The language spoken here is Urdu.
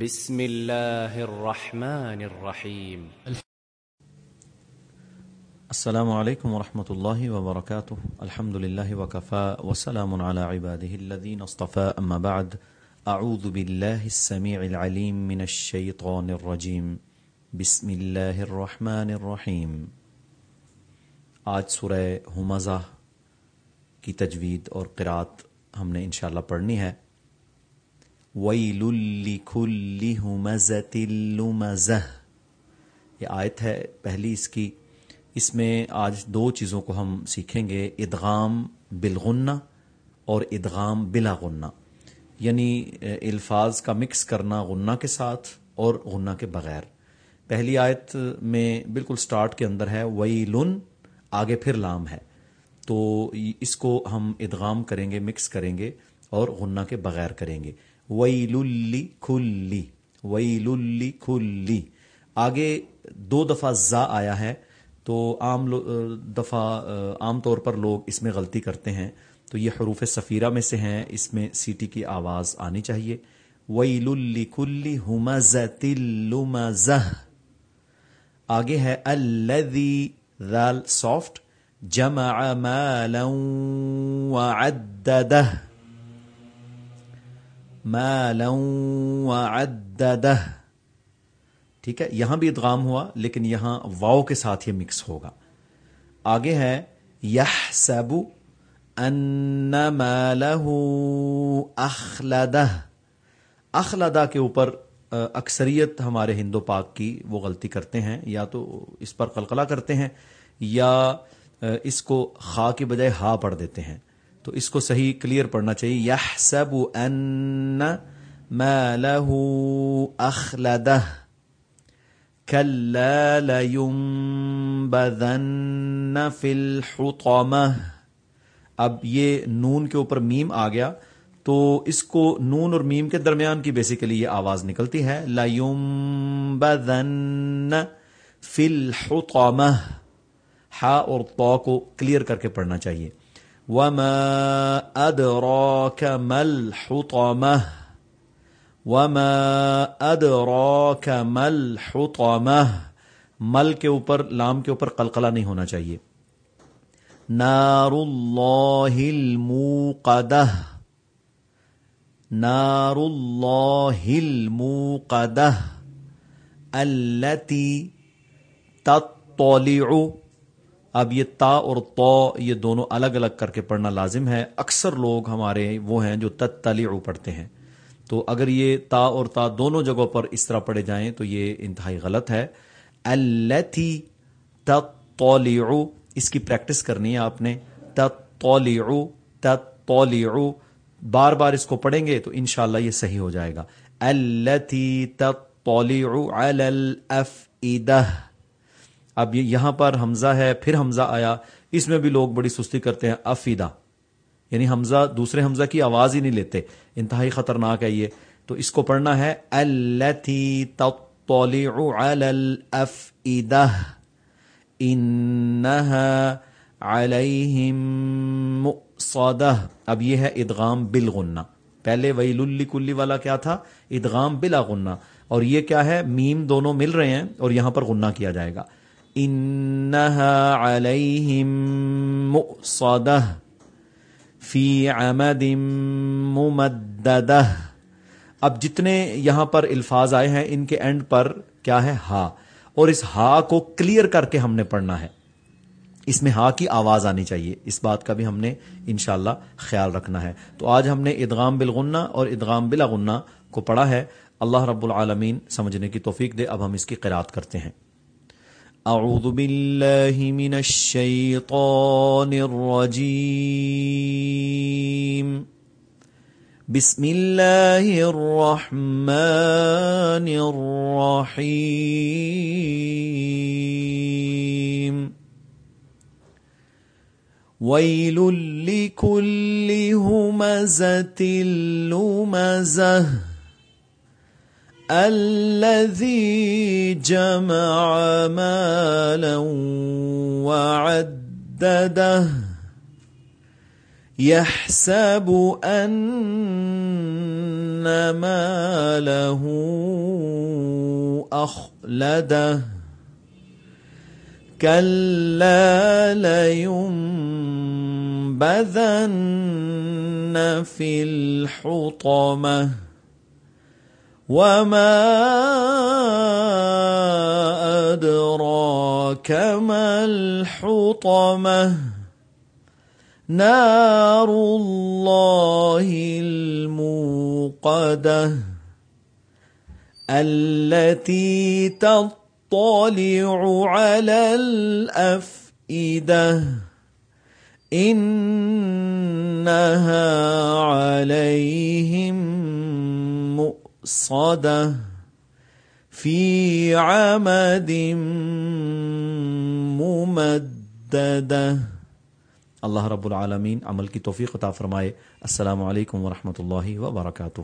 بسم الله الرحمن الرحيم السلام علیکم ورحمۃ اللہ وبرکاتہ۔ الحمد للہ وکفا وسلام على عباده الذين اصطفى اما بعد۔ اعوذ باللہ السمیع العلیم من الشیطان الرجیم۔ بسم اللہ الرحمن الرحیم۔ آج سورہ ہمزہ کی تجوید اور قرات ہم نے انشاءاللہ پڑھنی ہے۔ وَيْلٌ لِكُلِّ هُمَزَةٍ لُمَزَةٍ۔ یہ آیت ہے پہلی اس کی۔ اس میں آج دو چیزوں کو ہم سیکھیں گے، ادغام بالغنہ اور ادغام بلا غنہ۔ یعنی الفاظ کا مکس کرنا غنہ کے ساتھ اور غنہ کے بغیر۔ پہلی آیت میں بالکل سٹارٹ کے اندر ہے ویلن آگے پھر لام ہے۔ تو اس کو ہم ادغام کریں گے مکس کریں گے اور غنہ کے بغیر کریں گے۔ ویللی کھلی ویللی کھلی آگے دو دفعہ زا آیا ہے تو عام دفعہ، عام طور پر لوگ اس میں غلطی کرتے ہیں۔ تو یہ حروف سفیرہ میں سے ہیں، اس میں سیٹی کی آواز آنی چاہیے۔ ویل کلی ہمزت آگے ہے الذی ذال سافٹ، جمع مالا وعددہ۔ مالا وعددہ۔ ٹھیک ہے، یہاں بھی ادغام ہوا، لیکن یہاں واؤ کے ساتھ یہ مکس ہوگا۔ آگے ہے، یحسب ان مالہ اخلدہ۔ اخلدہ کے اوپر اکثریت ہمارے ہندو پاک کی وہ غلطی کرتے ہیں، یا تو اس پر قلقلہ کرتے ہیں، یا اس کو خا کے بجائے ہا پڑھ دیتے ہیں۔ تو اس کو صحیح کلیئر پڑھنا چاہیے۔ یحسب ان مالہ اخلدہ۔ كلا لينبذن في اب یہ نون کے اوپر میم آ گیا۔ تو اس کو نون اور میم کے درمیان کی بیسیکلی یہ آواز نکلتی ہے۔ لَيُنبَذَنَّ فِي الْحُطَمَةِ ہا اور تو کو کلیئر کر کے پڑھنا چاہیے۔ وَمَا أَدْرَاكَ مَا الْحُطَمَةِ وما ادراک مل حطمہ مل کے اوپر، لام کے اوپر قلقلہ نہیں ہونا چاہیے۔ نار اللہ الموقدہ نار اللہ الموقدہ التي تطلع اب یہ تا اور تو یہ دونوں الگ الگ کر کے پڑھنا لازم ہے۔ اکثر لوگ ہمارے وہ ہیں جو تت تتلع پڑھتے ہیں۔ تو اگر یہ تا اور تا دونوں جگہوں پر اس طرح پڑھے جائیں تو یہ انتہائی غلط ہے۔ التی تطلع اس کی پریکٹس کرنی ہے آپ نے۔ تطلع تطلع بار بار اس کو پڑھیں گے تو انشاءاللہ یہ صحیح ہو جائے گا۔ التی تطلع علی الافئدہ۔ اب یہاں پر حمزہ ہے، پھر حمزہ آیا۔ اس میں بھی لوگ بڑی سستی کرتے ہیں، افیدہ۔ یعنی حمزہ دوسرے حمزہ کی آواز ہی نہیں لیتے۔ انتہائی خطرناک ہے یہ۔ تو اس کو پڑھنا ہے التی تطلع علی الافئدہ انہا علیہم مؤصدہ اب یہ ہے ادغام بالغنہ۔ پہلے ویل کلی والا کیا تھا؟ ادغام بلا غنہ۔ اور یہ کیا ہے؟ میم دونوں مل رہے ہیں اور یہاں پر غنہ کیا جائے گا۔ انہا علیہم مؤصدہ فی عمد ممددہ اب جتنے یہاں پر الفاظ آئے ہیں، ان کے اینڈ پر کیا ہے؟ ہا۔ اور اس ہا کو کلیئر کر کے ہم نے پڑھنا ہے۔ اس میں ہا کی آواز آنی چاہیے۔ اس بات کا بھی ہم نے انشاءاللہ خیال رکھنا ہے۔ تو آج ہم نے ادغام بالغنہ اور ادغام بلاغنہ کو پڑھا ہے۔ اللہ رب العالمین سمجھنے کی توفیق دے۔ اب ہم اس کی قرات کرتے ہیں۔ اعوذ باللہ من الشیطان الرجیم بسم اللہ الرحمن الرحیم ویل لکل ہمزت لمزہ الذي جمع مالا وعدده يحسب أن ماله أخلده. كلا لينبذن في الحطمة. وما أدراك ما الحطمة نار الله الموقدة التي تطلع على الأفئدة إنها عليهم صدى في عمد ممدده اللہ رب العالمین عمل کی توفیق عطا فرمائے. السلام علیکم ورحمۃ اللہ وبرکاتہ.